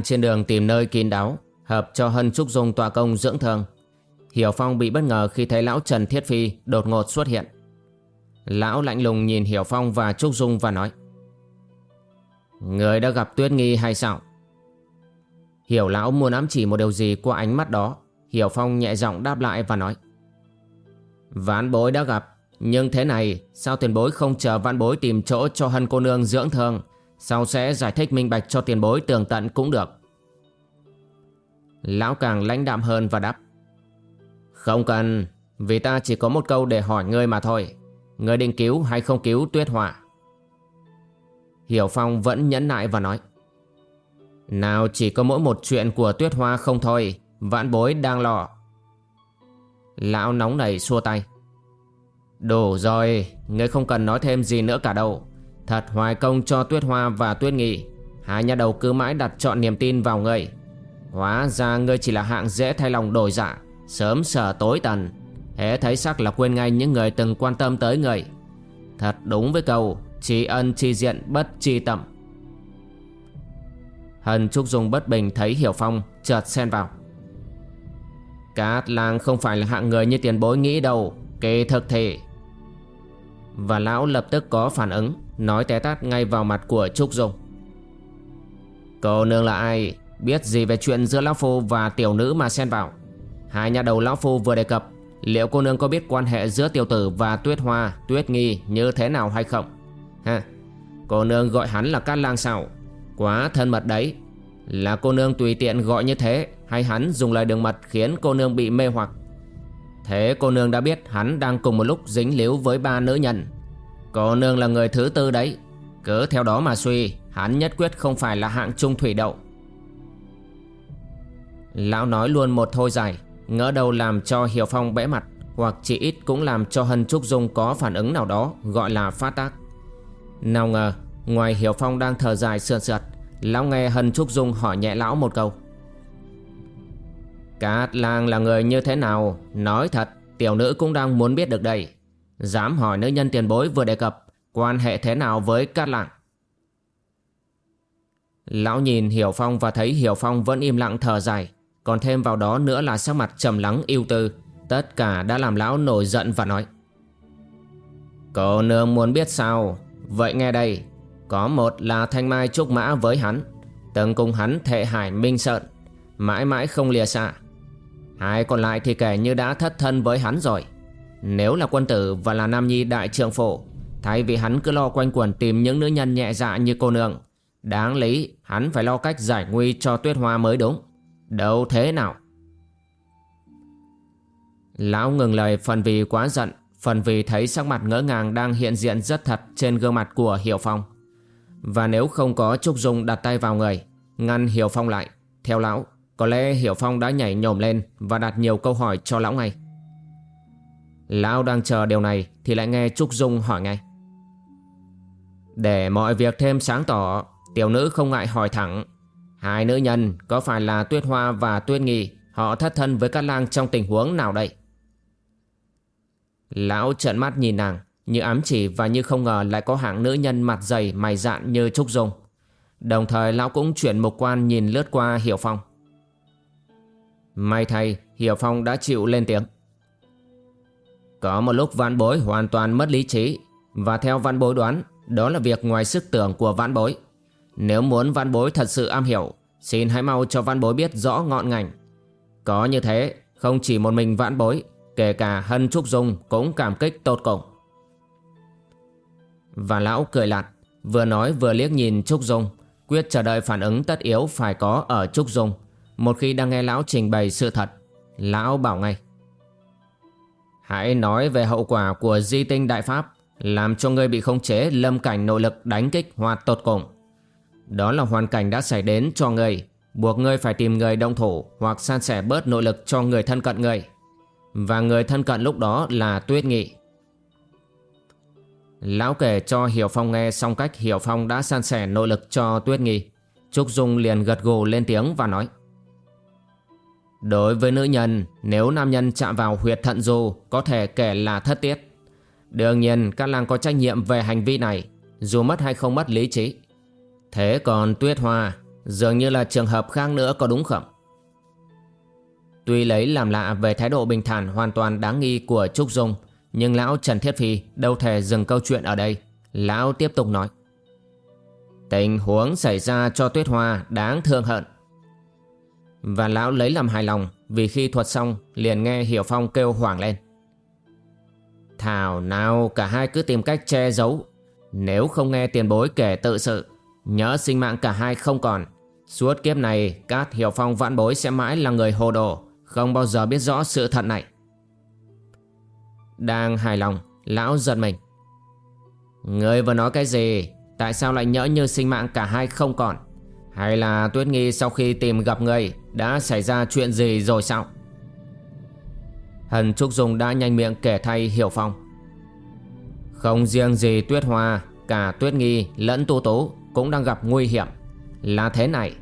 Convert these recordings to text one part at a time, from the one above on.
Đang trên đường tìm nơi kín đáo, Hợp cho Hân Trúc Dung tọa công dưỡng thương Hiểu Phong bị bất ngờ khi thấy lão Trần Thiết Phi đột ngột xuất hiện Lão lạnh lùng nhìn Hiểu Phong và Trúc Dung và nói, Người đã gặp Tuyết Nghi hay sao? Hiểu lão muốn ám chỉ một điều gì qua ánh mắt đó, Hiểu Phong nhẹ giọng đáp lại và nói, Vãn bối đã gặp, Nhưng thế này, Sao tiền bối không chờ vãn bối tìm chỗ cho hân cô nương dưỡng thương sau sẽ giải thích minh bạch cho tiền bối tường tận cũng được. Lão càng lãnh đạm hơn và đáp. Không cần, Vì ta chỉ có một câu để hỏi ngươi mà thôi. Ngươi định cứu hay không cứu tuyết hỏa Hiểu Phong vẫn nhẫn nại và nói. Nào chỉ có mỗi một chuyện của tuyết hoa không thôi Vãn bối đang lo. Lão nóng nảy xua tay. Đủ rồi, Ngươi không cần nói thêm gì nữa cả đâu. Thật hoài công cho Tuyết Hoa và Tuyết Nghị. Hai nhà đầu cứ mãi đặt chọn niềm tin vào ngươi. Hóa ra ngươi chỉ là hạng dễ thay lòng đổi dạ Sớm sở tối tần. Hễ thấy sắc là quên ngay những người từng quan tâm tới người Thật đúng với câu Tri ân tri diện bất tri tậm Hân Trúc Dung bất bình thấy Hiểu Phong chợt xen vào. Cát lang không phải là hạng người như tiền bối nghĩ đâu Kỳ thực thì. Và lão lập tức có phản ứng, Nói té tát ngay vào mặt của Trúc Dung. Cô nương là ai? Biết gì về chuyện giữa Lão Phu và tiểu nữ mà xen vào? Hai nhà đầu Lão Phu vừa đề cập, Liệu cô nương có biết quan hệ giữa tiểu tử và tuyết hoa, Tuyết nghi như thế nào hay không? Ha Cô nương gọi hắn là Cát Lang sao? Quá thân mật đấy. Là cô nương tùy tiện gọi như thế, Hay hắn dùng lời đường mật khiến cô nương bị mê hoặc? Thế cô nương đã biết hắn đang cùng một lúc dính líu với ba nữ nhân. Cô nương là người thứ tư đấy. Cứ theo đó mà suy, Hắn nhất quyết không phải là hạng trung thủy đậu. Lão nói luôn một thôi dài, Ngỡ đầu làm cho Hiểu Phong bẽ mặt, Hoặc chỉ ít cũng làm cho Hân Trúc Dung có phản ứng nào đó, Gọi là phát tác. Nào ngờ, Ngoài Hiểu Phong đang thở dài sườn sượt, Lão nghe Hân Trúc Dung hỏi nhẹ lão một câu. Cát lang là người như thế nào? Nói thật, Tiểu nữ cũng đang muốn biết được đây. Dám hỏi nữ nhân tiền bối vừa đề cập, Quan hệ thế nào với Cát Lang? Lão nhìn Hiểu Phong và thấy Hiểu Phong vẫn im lặng thở dài. Còn thêm vào đó nữa là sắc mặt trầm lắng yêu tư. Tất cả đã làm lão nổi giận và nói Cô nương muốn biết sao? Vậy nghe đây, Có một là thanh mai trúc mã với hắn, Từng cùng hắn thệ hải minh sợn Mãi mãi không lìa xa. Hai còn lại thì kể như đã thất thân với hắn rồi. Nếu là quân tử và là nam nhi đại trượng phổ Thay vì hắn cứ lo quanh quẩn tìm những nữ nhân nhẹ dạ như cô nương, Đáng lý hắn phải lo cách giải nguy cho tuyết hoa mới đúng. Đâu thế nào? Lão ngừng lời, phần vì quá giận, Phần vì thấy sắc mặt ngỡ ngàng đang hiện diện rất thật trên gương mặt của Hiểu Phong. Và nếu không có Trúc Dung đặt tay vào người, Ngăn Hiểu Phong lại, Theo lão có lẽ Hiểu Phong đã nhảy nhổm lên Và đặt nhiều câu hỏi cho lão ngay. Lão đang chờ điều này Thì lại nghe Trúc Dung hỏi ngay. Để mọi việc thêm sáng tỏ, Tiểu nữ không ngại hỏi thẳng. Hai nữ nhân có phải là Tuyết Hoa và Tuyết Nghi, Họ thất thân với các lang trong tình huống nào đây? Lão trợn mắt nhìn nàng, Như ám chỉ và như không ngờ Lại có hạng nữ nhân mặt dày mày dạn như Trúc Dung. Đồng thời lão cũng chuyển mục quan nhìn lướt qua Hiểu Phong. May thay, Hiểu Phong đã chịu lên tiếng. Có một lúc vãn bối hoàn toàn mất lý trí, Và theo vãn bối đoán, Đó là việc ngoài sức tưởng của vãn bối. Nếu muốn văn bối thật sự am hiểu, Xin hãy mau cho văn bối biết rõ ngọn ngành. Có như thế, Không chỉ một mình vãn bối, Kể cả Hân Trúc Dung cũng cảm kích tột cùng. Và lão cười lạt, Vừa nói vừa liếc nhìn Trúc Dung, Quyết chờ đợi phản ứng tất yếu phải có ở Trúc Dung. Một khi đang nghe lão trình bày sự thật, Lão bảo ngay Hãy nói về hậu quả của di tinh đại pháp, Làm cho ngươi bị khống chế, lâm cảnh nội lực đánh kích hoạt tột cùng Đó là hoàn cảnh đã xảy đến cho ngươi, Buộc ngươi phải tìm người động thủ Hoặc san sẻ bớt nội lực cho người thân cận ngươi Và người thân cận lúc đó là Tuyết Nghị Lão kể cho Hiểu Phong nghe xong cách Hiểu Phong đã san sẻ nội lực cho Tuyết Nghi. Trúc Dung liền gật gù lên tiếng và nói. Đối với nữ nhân, nếu nam nhân chạm vào huyệt thận dù có thể kể là thất tiết. Đương nhiên các làng có trách nhiệm về hành vi này, dù mất hay không mất lý trí. Thế còn Tuyết Hoa, dường như là trường hợp khác nữa có đúng không? Tuy lấy làm lạ về thái độ bình thản hoàn toàn đáng nghi của Trúc Dung, nhưng lão Trần Thiết Phi đâu thể dừng câu chuyện ở đây. Lão tiếp tục nói. Tình huống xảy ra cho Tuyết Hoa đáng thương hận. Và lão lấy làm hài lòng vì khi thuật xong liền nghe Hiểu Phong kêu hoảng lên. Thảo nào cả hai cứ tìm cách che giấu. Nếu không nghe tiền bối kể tự sự, nhớ sinh mạng cả hai không còn. Suốt kiếp này, cát Hiểu Phong vãn bối sẽ mãi là người hồ đồ, không bao giờ biết rõ sự thật này. Đang hài lòng Lão giật mình Người vừa nói cái gì Tại sao lại nhỡ như sinh mạng cả hai không còn Hay là Tuyết Nghi sau khi tìm gặp người đã xảy ra chuyện gì rồi sao? Hần Trúc Dung đã nhanh miệng kể thay Hiểu Phong. Không riêng gì Tuyết Hoa, Cả Tuyết Nghi lẫn Tu Tố Cũng đang gặp nguy hiểm. Là thế này.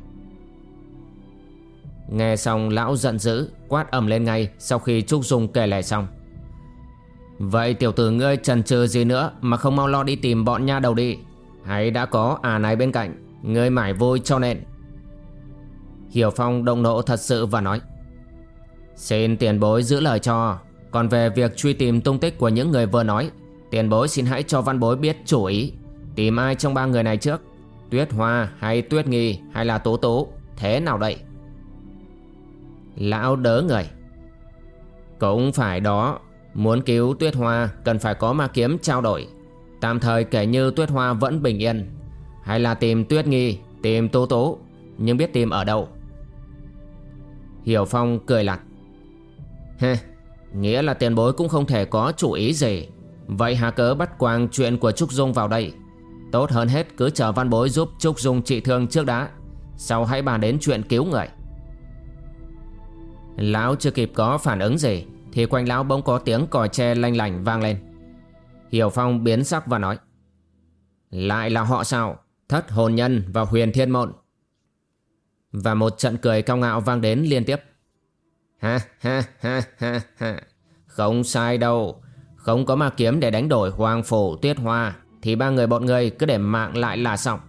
Nghe xong lão giận dữ, Quát ầm lên ngay Sau khi Trúc Dung kể lại xong. Vậy tiểu tử ngươi trần trừ gì nữa Mà không mau lo đi tìm bọn nha đầu đi. Hay đã có à này bên cạnh, Ngươi mải vui cho nên. Hiểu Phong động nộ thật sự và nói, Xin tiền bối giữ lời cho. Còn về việc truy tìm tung tích của những người vừa nói, Tiền bối xin hãy cho văn bối biết chủ ý. Tìm ai trong ba người này trước? Tuyết Hoa hay Tuyết Nghi hay là Tố Tố? Thế nào đây? Lão đớ người. Cũng phải đó. Muốn cứu Tuyết Hoa, cần phải có ma kiếm trao đổi. Tạm thời kể như Tuyết Hoa vẫn bình yên. Hay là tìm Tuyết Nghi, Tìm Tố Tố. Nhưng biết tìm ở đâu? Hiểu Phong cười lặt. Hê Nghĩa là tiền bối cũng không thể có chủ ý gì. Vậy hà cớ bắt quang chuyện của Trúc Dung vào đây. Tốt hơn hết cứ chờ văn bối giúp Trúc Dung trị thương trước đã. Sau hãy bàn đến chuyện cứu người. Lão chưa kịp có phản ứng gì, thì quanh lão bỗng có tiếng còi tre lanh lành vang lên. Hiểu Phong biến sắc và nói, Lại là họ sao? Thất hồn nhân và huyền thiên Mộn. Và một trận cười cao ngạo vang đến liên tiếp. Ha ha ha ha ha. Không sai đâu. Không có ma kiếm để đánh đổi hoàng phủ tuyết hoa, Thì ba người bọn người cứ để mạng lại là xong.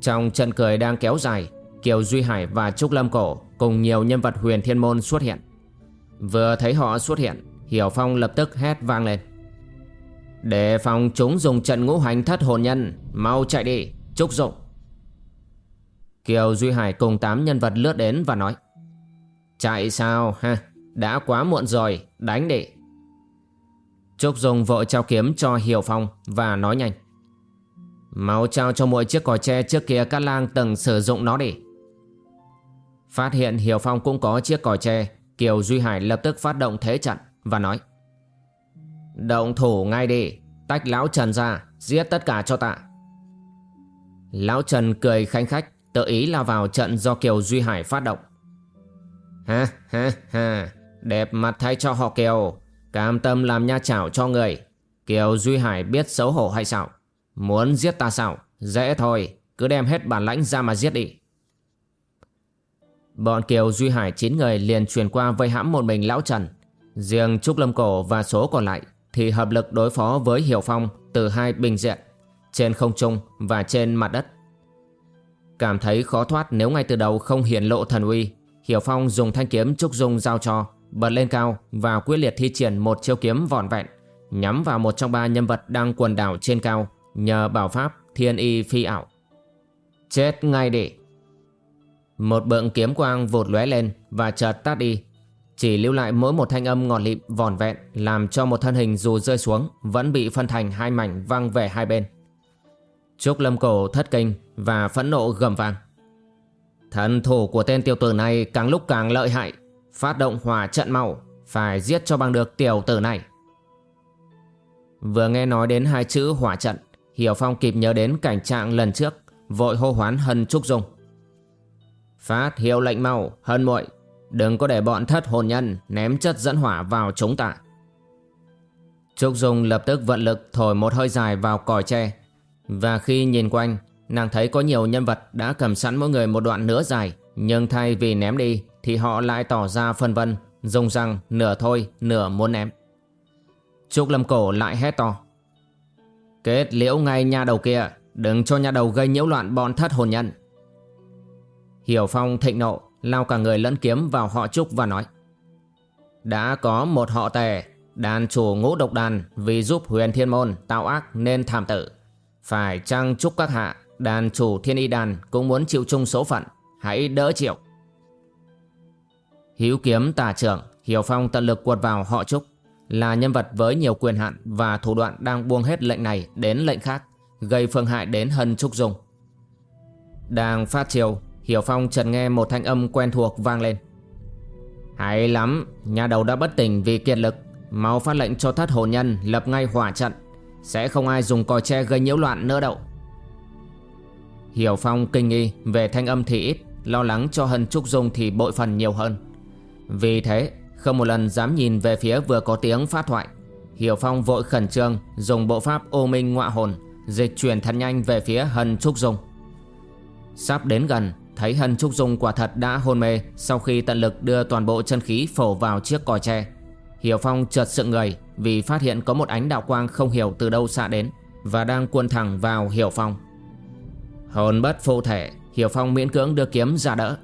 Trong trận cười đang kéo dài, Kiều Duy Hải và Trúc Lâm Cổ Cùng nhiều nhân vật huyền thiên môn xuất hiện. Vừa thấy họ xuất hiện, Hiểu Phong lập tức hét vang lên. Để phòng chúng dùng trận ngũ hành thất hồn nhân, Mau chạy đi, Trúc dụng. Kiều Duy Hải cùng tám nhân vật lướt đến và nói, Chạy sao, ha? Đã quá muộn rồi, Đánh đi. Trúc Dung vội trao kiếm cho Hiểu Phong Và nói nhanh, Mau trao cho mỗi chiếc còi tre trước kia các lang từng sử dụng nó đi. Phát hiện Hiểu Phong cũng có chiếc còi tre, Kiều Duy Hải lập tức phát động thế trận và nói, Động thủ ngay đi, Tách Lão Trần ra, Giết tất cả cho tạ. Lão Trần cười khanh khách Tự ý lao vào trận do Kiều Duy Hải phát động. Ha ha ha. Đẹp mặt thay cho họ Kiều. Cam tâm làm nha chảo cho người. Kiều Duy Hải biết xấu hổ hay sao? Muốn giết ta sao? Dễ thôi. Cứ đem hết bản lãnh ra mà giết đi. Bọn Kiều Duy Hải 9 người liền truyền qua vây hãm một mình Lão Trần. Riêng Trúc Lâm Cổ và số còn lại thì hợp lực đối phó với Hiểu Phong từ hai bình diện, trên không trung và trên mặt đất. Cảm thấy khó thoát nếu ngay từ đầu không hiển lộ thần uy, Hiểu Phong dùng thanh kiếm Trúc Dung giao cho, bật lên cao và quyết liệt thi triển một chiêu kiếm vòn vẹn, nhắm vào một trong ba nhân vật đang quần đảo trên cao nhờ bảo pháp thiên y phi ảo. Chết ngay đi. Một bượng kiếm quang vụt lóe lên Và chợt tắt đi Chỉ lưu lại mỗi một thanh âm ngọt lịm vòn vẹn Làm cho một thân hình dù rơi xuống Vẫn bị phân thành hai mảnh văng về hai bên. Trúc lâm cổ thất kinh và phẫn nộ gầm vang. Thần thủ của tên tiểu tử này càng lúc càng lợi hại, Phát động hỏa trận mau, Phải giết cho bằng được tiểu tử này. Vừa nghe nói đến hai chữ hỏa trận, Hiểu Phong kịp nhớ đến cảnh trạng lần trước, Vội hô hoán Hân Trúc Dung. Phát hiệu lệnh mau, Hân muội, Đừng có để bọn thất hồn nhân Ném chất dẫn hỏa vào chúng ta. Trúc Dung lập tức vận lực Thổi một hơi dài vào còi tre, Và khi nhìn quanh Nàng thấy có nhiều nhân vật đã cầm sẵn mỗi người một đoạn nửa dài, Nhưng thay vì ném đi, Thì họ lại tỏ ra phân vân Dùng rằng nửa thôi, nửa muốn ném. Trúc Lâm Cổ lại hét to. Kết liễu ngay nhà đầu kia, Đừng cho nhà đầu gây nhiễu loạn bọn thất hồn nhân. Hiểu Phong, thịnh nộ Lao cả người lẫn kiếm vào họ Trúc và nói, Đã có một họ tề, Đàn chủ ngũ độc đàn Vì giúp huyền thiên môn tạo ác nên thảm tử. Phải chăng trúc các hạ Đàn chủ thiên y đàn Cũng muốn chịu chung số phận Hãy đỡ chịu Hữu kiếm tà trưởng Hiểu Phong tận lực quật vào họ Trúc là nhân vật với nhiều quyền hạn và thủ đoạn đang buông hết lệnh này đến lệnh khác, gây phương hại đến Hân Trúc Dung. Đang phát chiều, Hiểu Phong chợt nghe một thanh âm quen thuộc vang lên. Hay lắm, nhà đầu đã bất tỉnh vì kiệt lực, mau phát lệnh cho thất hồn nhân lập ngay hỏa trận, sẽ không ai dùng còi tre gây nhiễu loạn nữa đâu. Hiểu Phong kinh nghi về thanh âm thì ít, lo lắng cho Hân Trúc Dung thì bội phần nhiều hơn. Vì thế không một lần dám nhìn về phía vừa có tiếng phát thoại. Hiểu Phong vội khẩn trương Dùng bộ pháp ô minh ngọa hồn Dịch chuyển thật nhanh về phía Hân Trúc Dung. Sắp đến gần Thấy Hân Trúc Dung quả thật đã hôn mê Sau khi tận lực đưa toàn bộ chân khí phổ vào chiếc còi tre. Hiểu Phong chợt sự người Vì phát hiện có một ánh đạo quang không hiểu từ đâu xạ đến Và đang cuốn thẳng vào Hiểu Phong. Hồn bất phụ thể, Hiểu Phong miễn cưỡng đưa kiếm ra đỡ.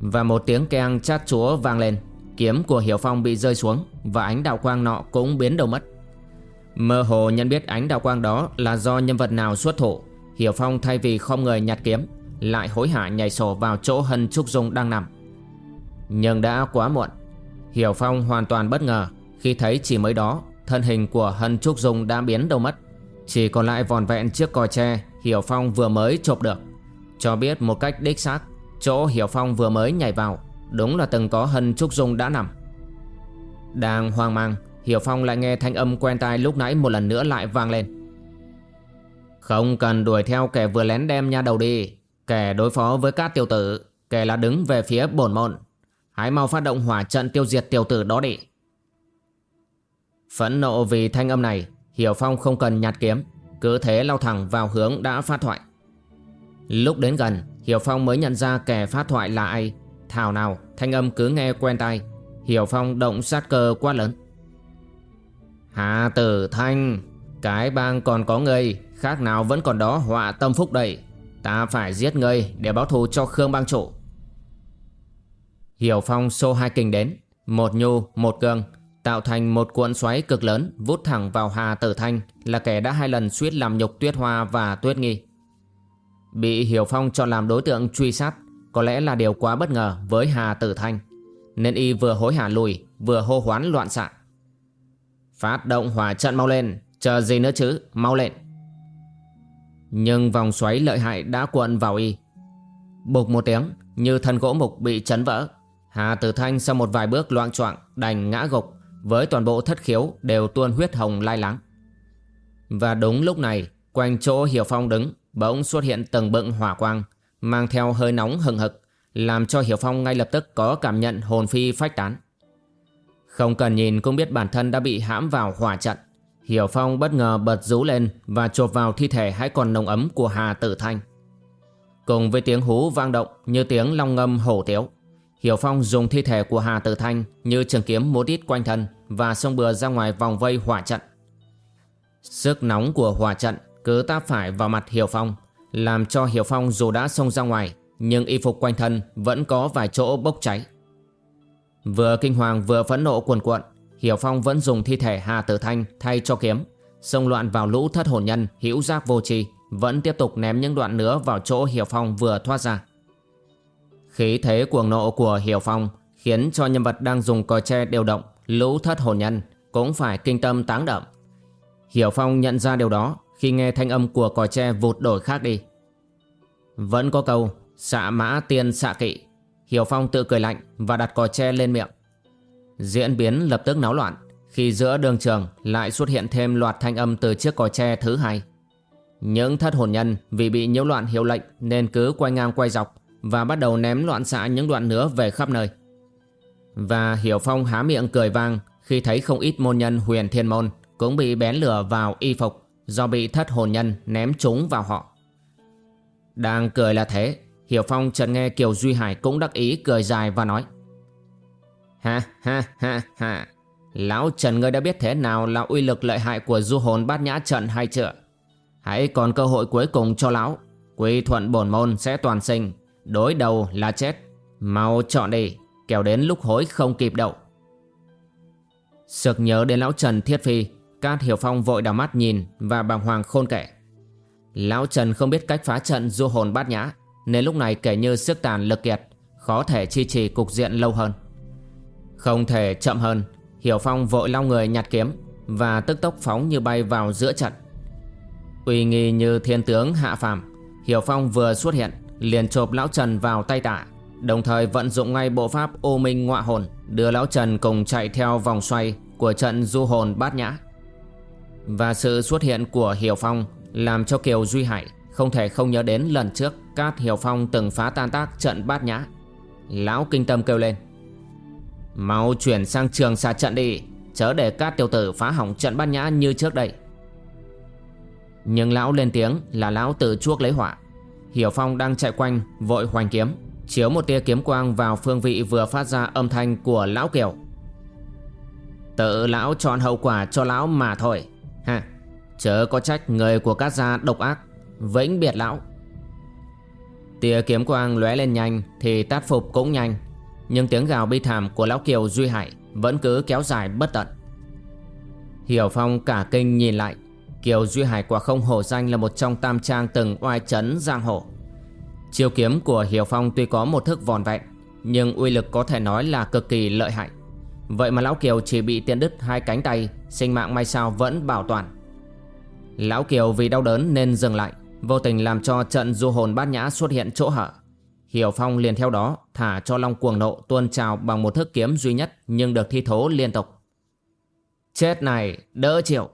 Và một tiếng keng chát chúa vang lên. Kiếm của Hiểu Phong bị rơi xuống Và ánh đạo quang nọ cũng biến đâu mất. Mơ hồ nhận biết ánh đạo quang đó Là do nhân vật nào xuất thủ, Hiểu Phong thay vì không người nhặt kiếm, Lại hối hả nhảy sổ vào chỗ Hân Trúc Dung đang nằm. Nhưng đã quá muộn, Hiểu Phong hoàn toàn bất ngờ Khi thấy chỉ mới đó Thân hình của Hân Trúc Dung đã biến đâu mất. Chỉ còn lại vòn vẹn chiếc còi tre Hiểu Phong vừa mới chộp được. Cho biết một cách đích xác, Chỗ Hiểu Phong vừa mới nhảy vào Đúng là từng có Hân Trúc Dung đã nằm. Đang hoang mang, Hiểu Phong lại nghe thanh âm quen tai lúc nãy một lần nữa lại vang lên. Không cần đuổi theo kẻ vừa lén đem nha đầu đi, Kẻ đối phó với các tiểu tử, Kẻ là đứng về phía bổn môn. Hãy mau phát động hỏa trận tiêu diệt tiểu tử đó đi. Phẫn nộ vì thanh âm này Hiểu Phong không cần nhặt kiếm Cứ thế lao thẳng vào hướng đã phát thoại. Lúc đến gần Hiểu Phong mới nhận ra kẻ phát thoại là ai. Thảo nào thanh âm cứ nghe quen tai. Hiểu Phong động sát cơ quá lớn. Hà tử thanh Cái bang còn có ngươi, Khác nào vẫn còn đó họa tâm phúc đầy Ta phải giết ngươi để báo thù cho Khương bang chủ. Hiểu Phong xô hai kình đến Một nhu, một gương Tạo thành một cuộn xoáy cực lớn, Vút thẳng vào Hà Tử Thanh, Là kẻ đã hai lần suýt làm nhục Tuyết Hoa và Tuyết Nghi. Bị Hiểu Phong chọn làm đối tượng truy sát, có lẽ là điều quá bất ngờ với Hà Tử Thanh, Nên y vừa hối hả lùi, Vừa hô hoán loạn xạ. Phát động hỏa trận mau lên, Chờ gì nữa chứ, mau lên. Nhưng vòng xoáy lợi hại đã cuộn vào y. Bục một tiếng, Như thân gỗ mục bị chấn vỡ, Hà Tử Thanh sau một vài bước loạn choạng, Đành ngã gục. Với toàn bộ thất khiếu đều tuôn huyết hồng lai lắng Và đúng lúc này Quanh chỗ Hiểu Phong đứng Bỗng xuất hiện từng bựng hỏa quang mang theo hơi nóng hừng hực, làm cho Hiểu Phong ngay lập tức có cảm nhận hồn phi phách tán. Không cần nhìn cũng biết bản thân đã bị hãm vào hỏa trận. Hiểu Phong bất ngờ bật rú lên và chộp vào thi thể hãy còn nồng ấm của Hà Tử Thanh. Cùng với tiếng hú vang động như tiếng long ngâm hổ tiếu, Hiểu Phong dùng thi thể của Hà Tử Thanh như trường kiếm múa đít quanh thân và xông bừa ra ngoài vòng vây hỏa trận. Sức nóng của hỏa trận cứ táp phải vào mặt Hiểu Phong, làm cho Hiểu Phong dù đã xông ra ngoài, Nhưng y phục quanh thân vẫn có vài chỗ bốc cháy Vừa kinh hoàng vừa phẫn nộ cuồn cuộn, Hiểu Phong vẫn dùng thi thể Hà Tử Thanh thay cho kiếm, Xông loạn vào lũ thất hồn nhân hữu giác vô tri, Vẫn tiếp tục ném những đoạn nữa vào chỗ Hiểu Phong vừa thoát ra Khí thế cuồng nộ của Hiểu Phong Khiến cho nhân vật đang dùng còi tre điều động Lũ thất hồn nhân Cũng phải kinh tâm táng đậm. Hiểu Phong nhận ra điều đó Khi nghe thanh âm của còi tre vụt đổi khác đi. Vẫn có câu, Xạ mã tiên xạ kỵ. Hiểu Phong tự cười lạnh Và đặt còi tre lên miệng. Diễn biến lập tức náo loạn Khi giữa đường trường lại xuất hiện thêm loạt thanh âm từ chiếc còi tre thứ hai. Những thất hồn nhân vì bị nhiễu loạn hiệu lệnh Nên cứ quay ngang quay dọc và bắt đầu ném loạn xạ những đoạn nữa về khắp nơi. Và Hiểu Phong há miệng cười vang Khi thấy không ít môn nhân huyền thiên môn Cũng bị bén lửa vào y phục Do bị thất hồn nhân ném trúng vào họ. Đang cười là thế, Hiểu Phong chợt nghe Kiều Duy Hải cũng đắc ý cười dài và nói, Ha ha ha ha, Lão Trần ngươi đã biết thế nào là uy lực lợi hại của du hồn bát nhã trận hay chưa? Hãy còn cơ hội cuối cùng cho lão, Quy thuận bổn môn sẽ toàn sinh. Đối đầu là chết. Mau chọn đi Kéo đến lúc hối không kịp đậu Sực nhớ đến lão Trần Thiết Phi, Cát Hiểu Phong vội đào mắt nhìn Và bàng hoàng khôn kể. Lão Trần không biết cách phá trận du hồn bát nhã, Nên lúc này kể như sức tàn lực kiệt, Khó thể chi trì cục diện lâu hơn. Không thể chậm hơn, Hiểu Phong vội lao người nhặt kiếm Và tức tốc phóng như bay vào giữa trận. Uy nghi như thiên tướng hạ phàm, Hiểu Phong vừa xuất hiện Liền chộp Lão Trần vào tay tả Đồng thời vận dụng ngay bộ pháp ô minh ngọa hồn, Đưa Lão Trần cùng chạy theo vòng xoay Của trận du hồn bát nhã. Và sự xuất hiện của Hiểu Phong Làm cho Kiều Duy Hải Không thể không nhớ đến lần trước Cát Hiểu Phong từng phá tan tác trận bát nhã. Lão kinh tâm kêu lên, Mau chuyển sang trường xa trận đi, Chớ để cát tiểu tử phá hỏng trận bát nhã như trước đây. Nhưng lão lên tiếng là lão tự chuốc lấy họa. Hiểu Phong đang chạy quanh, vội hoành kiếm, Chiếu một tia kiếm quang vào phương vị vừa phát ra âm thanh của lão kiều. Tự lão chọn hậu quả cho lão mà thôi. Ha Chớ có trách người của các gia độc ác. Vĩnh biệt lão. Tia kiếm quang lóe lên nhanh Thì tát phục cũng nhanh, nhưng tiếng gào bi thảm của Lão Kiều Duy Hải Vẫn cứ kéo dài bất tận. Hiểu Phong cả kinh nhìn lại Kiều Duy Hải quả không hổ danh là một trong tam trang từng oai chấn giang hồ Chiêu kiếm của Hiểu Phong tuy có một thức vòn vẹn Nhưng uy lực có thể nói là cực kỳ lợi hại Vậy mà Lão Kiều chỉ bị tiện đứt hai cánh tay Sinh mạng may sao vẫn bảo toàn Lão Kiều vì đau đớn nên dừng lại Vô tình làm cho trận du hồn bát nhã xuất hiện chỗ hở Hiểu Phong liền theo đó thả cho Long cuồng nộ tuôn trào bằng một thức kiếm duy nhất nhưng được thi thố liên tục. Chết này, đỡ chịu.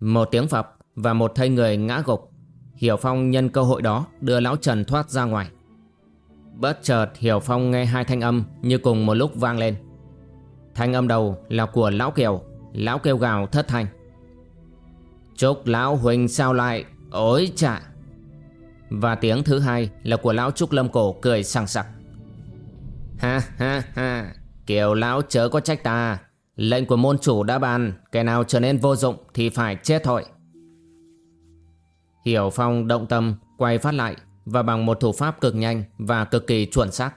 Một tiếng phập và một thây người ngã gục. Hiểu Phong nhân cơ hội đó đưa Lão Trần thoát ra ngoài. Bất chợt Hiểu Phong nghe hai thanh âm như cùng một lúc vang lên. Thanh âm đầu là của Lão Kiều, Lão kêu gào thất thanh. Trúc Lão Huỳnh sao lại, ối chà. Và tiếng thứ hai là của lão Trúc Lâm Cổ cười sảng sặc Ha ha ha Kiều lão chớ có trách ta Lệnh của môn chủ đã bàn, Kẻ nào trở nên vô dụng thì phải chết thôi. Hiểu Phong động tâm Quay phát lại Và bằng một thủ pháp cực nhanh Và cực kỳ chuẩn xác.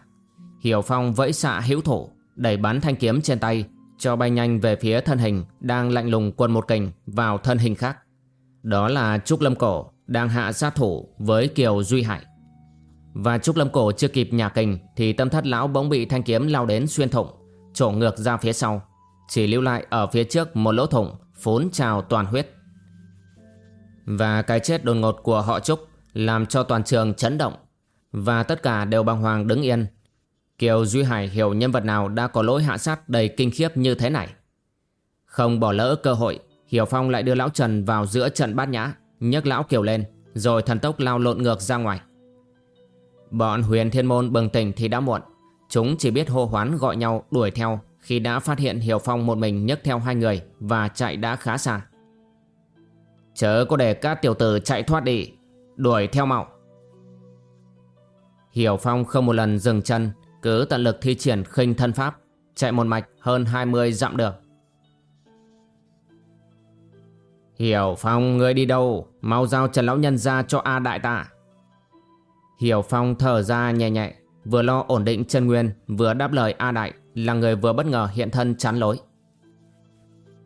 Hiểu Phong vẫy xạ hữu thủ Đẩy bắn thanh kiếm trên tay Cho bay nhanh về phía thân hình Đang lạnh lùng quân một kình Vào thân hình khác. Đó là Trúc Lâm Cổ đang hạ sát thủ với Kiều Duy Hải. Và Trúc Lâm Cổ chưa kịp nhà kình thì tâm thất lão bỗng bị thanh kiếm lao đến xuyên thủng, trổ ngược ra phía sau, chỉ lưu lại ở phía trước một lỗ thủng phốn trào toàn huyết. Và cái chết đột ngột của họ Trúc làm cho toàn trường chấn động và tất cả đều bàng hoàng đứng yên. Kiều Duy Hải hiểu nhân vật nào đã có lỗi hạ sát đầy kinh khiếp như thế này. Không bỏ lỡ cơ hội, Hiểu Phong lại đưa Lão Trần vào giữa trận bát nhã nhấc lão kiều lên rồi thần tốc lao lộn ngược ra ngoài bọn huyền thiên môn bừng tỉnh thì đã muộn chúng chỉ biết hô hoán gọi nhau đuổi theo khi đã phát hiện hiểu phong một mình nhấc theo hai người và chạy đã khá xa chớ có để các tiểu tử chạy thoát đi, đuổi theo mạo. hiểu phong không một lần dừng chân, cứ tận lực thi triển khinh thân pháp, chạy một mạch hơn 20 dặm được. Hiểu Phong người đi đâu Mau giao Trần Lão Nhân ra cho A Đại ta Hiểu Phong thở ra nhẹ nhẹ, Vừa lo ổn định chân nguyên, Vừa đáp lời A Đại là người vừa bất ngờ hiện thân chắn lối.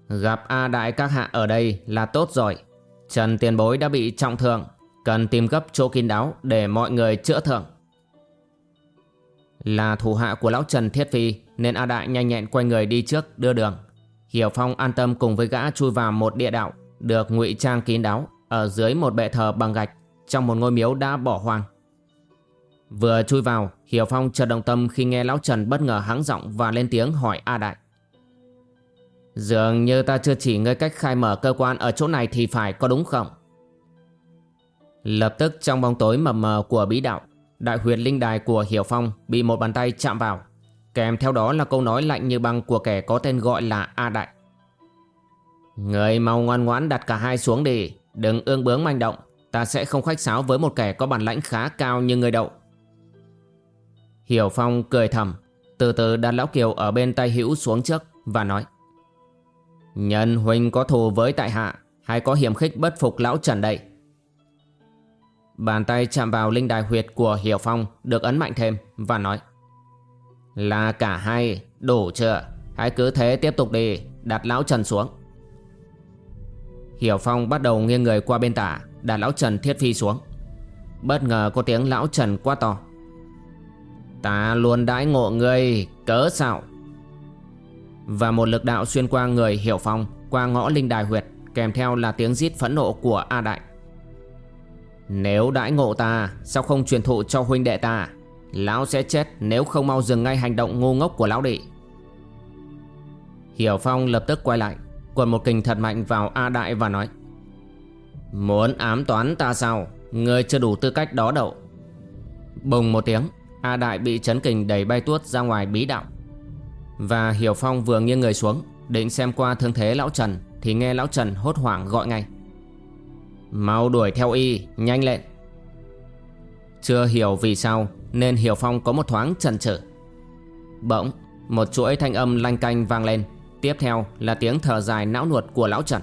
Gặp A Đại các hạ ở đây là tốt rồi. Trần Tiền Bối đã bị trọng thương, Cần tìm gấp chỗ kín đáo để mọi người chữa thượng Là thủ hạ của lão Trần Thiết Phi, Nên A Đại nhanh nhẹn quay người đi trước, đưa đường. Hiểu Phong an tâm cùng với gã chui vào một địa đạo, Được ngụy trang kín đáo Ở dưới một bệ thờ bằng gạch, Trong một ngôi miếu đã bỏ hoang. Vừa chui vào Hiểu Phong chợt động tâm khi nghe lão Trần bất ngờ hắng giọng Và lên tiếng hỏi A Đại. Dường như ta chưa chỉ ngươi cách khai mở cơ quan ở chỗ này thì phải, có đúng không? Lập tức trong bóng tối mờ mờ của bí đạo, Đại huyệt linh đài của Hiểu Phong bị một bàn tay chạm vào. Kèm theo đó là câu nói lạnh như băng của kẻ có tên gọi là A Đại. Người mau ngoan ngoãn đặt cả hai xuống đi, Đừng ương bướng manh động, Ta sẽ không khách sáo với một kẻ có bản lãnh khá cao như người đậu. Hiểu Phong cười thầm, Từ từ đặt Lão Kiều ở bên tay hữu xuống trước Và nói. Nhân huynh có thù với tại hạ, Hay có hiểm khích bất phục Lão Trần đây? Bàn tay chạm vào linh đài huyệt của Hiểu Phong Được ấn mạnh thêm Và nói. Là cả hai, Đủ chưa? Hãy cứ thế tiếp tục đi, Đặt Lão Trần xuống. Hiểu Phong bắt đầu nghiêng người qua bên tả, Đặt Lão Trần thiết phi xuống. Bất ngờ có tiếng Lão Trần quá to. Ta luôn đãi ngộ ngươi, Cớ sao? Và một lực đạo xuyên qua người Hiểu Phong, Qua ngõ linh đài huyệt, Kèm theo là tiếng rít phẫn nộ của A Đại. Nếu đãi ngộ ta, Sao không truyền thụ cho huynh đệ ta? Lão sẽ chết nếu không mau dừng ngay hành động ngu ngốc của lão đệ. Hiểu Phong lập tức quay lại Quần một kình thật mạnh vào A Đại và nói, Muốn ám toán ta sao? Ngươi chưa đủ tư cách đó đậu Bùng một tiếng A Đại bị chấn kình đẩy bay tuốt ra ngoài bí đạo. Và Hiểu Phong vừa nghiêng người xuống, Định xem qua thương thế Lão Trần, Thì nghe Lão Trần hốt hoảng gọi ngay. Mau đuổi theo y, Nhanh lên. Chưa hiểu vì sao, Nên Hiểu Phong có một thoáng chần chừ. Bỗng, Một chuỗi thanh âm lanh canh vang lên, Tiếp theo là tiếng thở dài não nuột của Lão Trần.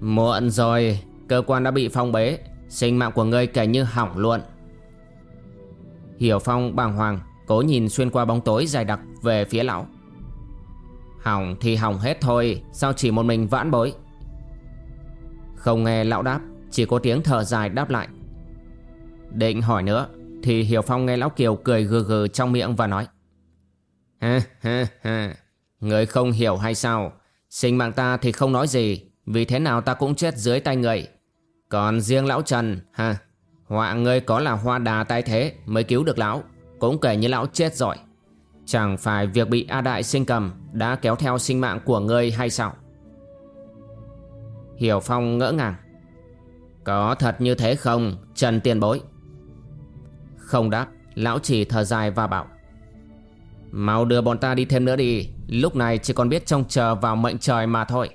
Muộn rồi, Cơ quan đã bị phong bế, Sinh mạng của ngươi kể như hỏng luôn. Hiểu Phong bàng hoàng, Cố nhìn xuyên qua bóng tối dài đặc Về phía lão. Hỏng thì hỏng hết thôi, Sao chỉ một mình vãn bối? Không nghe lão đáp, Chỉ có tiếng thở dài đáp lại. Định hỏi nữa, Thì Hiểu Phong nghe lão Kiều cười gừ gừ trong miệng và nói. Ha ha ha, Người không hiểu hay sao? Sinh mạng ta thì không nói gì, Vì thế nào ta cũng chết dưới tay người. Còn riêng lão Trần, ha Họa ngươi có là hoa đà tay thế Mới cứu được lão, Cũng kể như lão chết rồi. Chẳng phải việc bị A Đại sinh cầm Đã kéo theo sinh mạng của ngươi hay sao? Hiểu Phong ngỡ ngàng. Có thật như thế không, Trần tiền bối? Không đáp, Lão chỉ thở dài và bảo. Mau đưa bọn ta đi thêm nữa đi, Lúc này chỉ còn biết trông chờ vào mệnh trời mà thôi.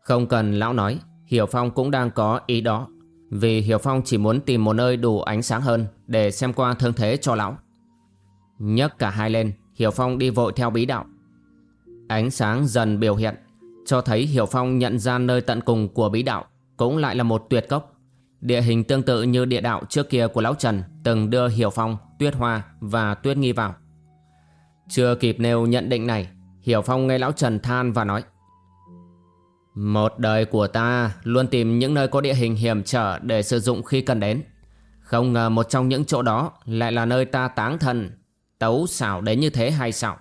Không cần lão nói, Hiểu Phong cũng đang có ý đó. Vì Hiểu Phong chỉ muốn tìm một nơi đủ ánh sáng hơn Để xem qua thương thế cho lão. Nhấc cả hai lên Hiểu Phong đi vội theo bí đạo. Ánh sáng dần biểu hiện Cho thấy Hiểu Phong nhận ra nơi tận cùng của bí đạo Cũng lại là một tuyệt cốc. Địa hình tương tự như địa đạo trước kia của Lão Trần Từng đưa Hiểu Phong, Tuyết Hoa và Tuyết Nghi vào. Chưa kịp nêu nhận định này Hiểu Phong nghe Lão Trần than và nói một đời của ta luôn tìm những nơi có địa hình hiểm trở để sử dụng khi cần đến. Không ngờ một trong những chỗ đó lại là nơi ta táng thân, Tấu xảo đến như thế hay sao?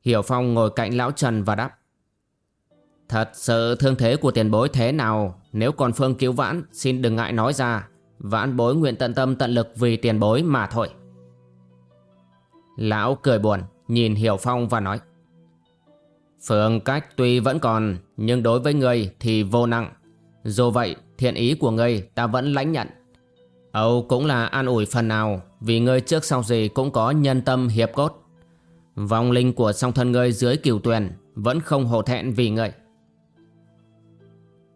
Hiểu Phong ngồi cạnh Lão Trần và đáp. Thật sự thương thế của tiền bối thế nào, Nếu còn phương cứu vãn, Xin đừng ngại nói ra. Vãn bối nguyện tận tâm tận lực vì tiền bối mà thôi. Lão cười buồn, Nhìn Hiểu Phong và nói. Phương cách tuy vẫn còn, Nhưng đối với ngươi thì vô năng Dù vậy, thiện ý của ngươi ta vẫn lãnh nhận. Âu cũng là an ủi phần nào, Vì ngươi trước sau gì cũng có nhân tâm hiệp cốt. Vong linh của song thân ngươi dưới cửu tuyền Vẫn không hổ thẹn vì ngươi.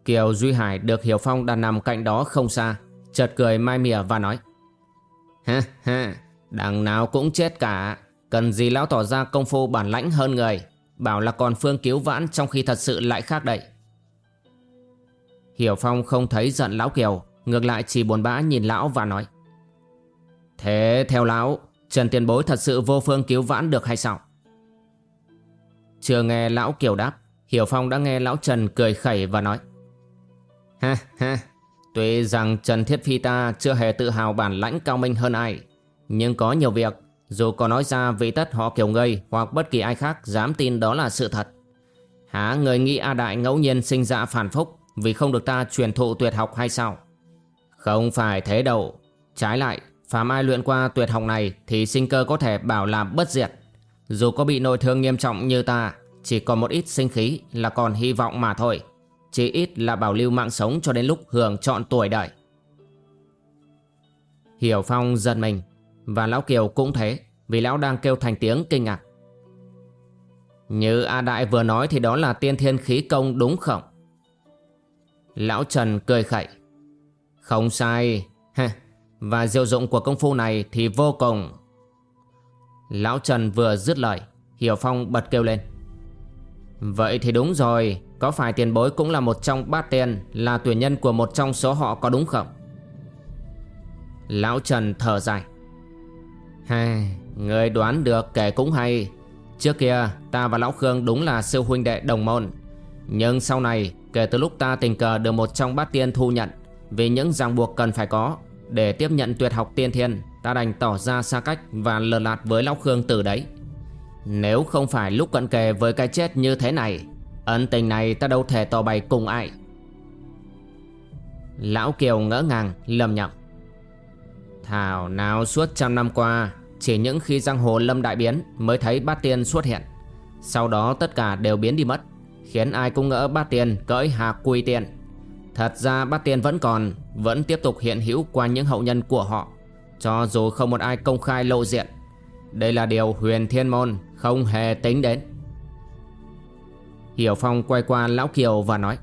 Kiều Duy Hải được Hiểu Phong đang nằm cạnh đó không xa, Chợt cười mai mỉa và nói, Ha ha, Đằng nào cũng chết cả, Cần gì lão tỏ ra công phu bản lãnh hơn người? Bảo là còn phương cứu vãn Trong khi thật sự lại khác đậy Hiểu Phong không thấy giận lão Kiều Ngược lại chỉ buồn bã nhìn lão và nói Thế theo lão Trần Tiền Bối thật sự vô phương cứu vãn được hay sao? Chưa nghe lão Kiều đáp Hiểu Phong đã nghe lão Trần cười khẩy và nói Ha ha, tuy rằng Trần Thiết Phi ta chưa hề tự hào bản lãnh cao minh hơn ai, nhưng có nhiều việc, dù có nói ra vị tất họ kiểu ngây hoặc bất kỳ ai khác dám tin đó là sự thật. Hả người nghĩ A Đại ngẫu nhiên sinh ra phản phúc vì không được ta truyền thụ tuyệt học hay sao? Không phải thế đâu. Trái lại, phàm ai luyện qua tuyệt học này thì sinh cơ có thể bảo làm bất diệt. Dù có bị nội thương nghiêm trọng như ta, chỉ còn một ít sinh khí là còn hy vọng mà thôi. Chỉ ít là bảo lưu mạng sống cho đến lúc hưởng chọn tuổi đời. Hiểu Phong giật mình, và Lão Kiều cũng thế, vì Lão đang kêu thành tiếng kinh ngạc. Như A Đại vừa nói thì đó là tiên thiên khí công đúng không? Lão Trần cười khẩy. Không sai, ha, và diệu dụng của công phu này thì vô cùng. Lão Trần vừa dứt lời, Hiểu Phong bật kêu lên. Vậy thì đúng rồi, có phải tiền bối cũng là một trong bát tiền, là tuyển nhân của một trong số họ có đúng không? Lão Trần thở dài. Ha, người đoán được kể cũng hay. Trước kia ta và Lão Khương đúng là siêu huynh đệ đồng môn. Nhưng sau này kể từ lúc ta tình cờ được một trong bát tiên thu nhận vì những ràng buộc cần phải có để tiếp nhận tuyệt học tiên thiên ta đành tỏ ra xa cách và lờ lạt với Lão Khương từ đấy. Nếu không phải lúc cận kề với cái chết như thế này Ân tình này ta đâu thể tỏ bày cùng ai Lão Kiều ngỡ ngàng lầm nhầm Thảo nào suốt trăm năm qua chỉ những khi giang hồ lâm đại biến Mới thấy bát tiên xuất hiện. Sau đó tất cả đều biến đi mất, Khiến ai cũng ngỡ bát tiên cỡi hà quy tiên. Thật ra bát tiên vẫn còn, Vẫn tiếp tục hiện hữu qua những hậu nhân của họ, Cho dù không một ai công khai lộ diện. Đây là điều huyền thiên môn không hề tính đến. Hiểu Phong quay qua Lão Kiều và nói,